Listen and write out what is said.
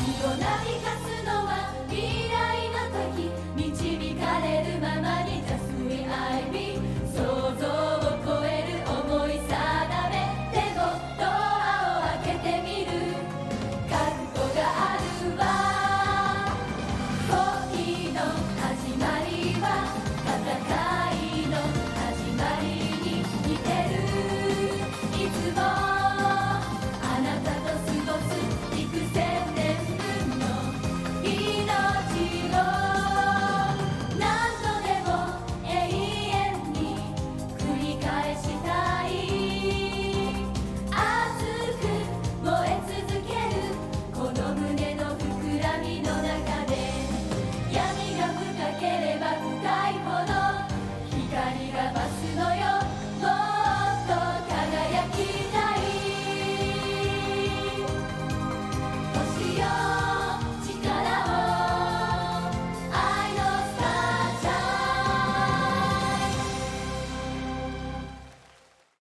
波なびかすのは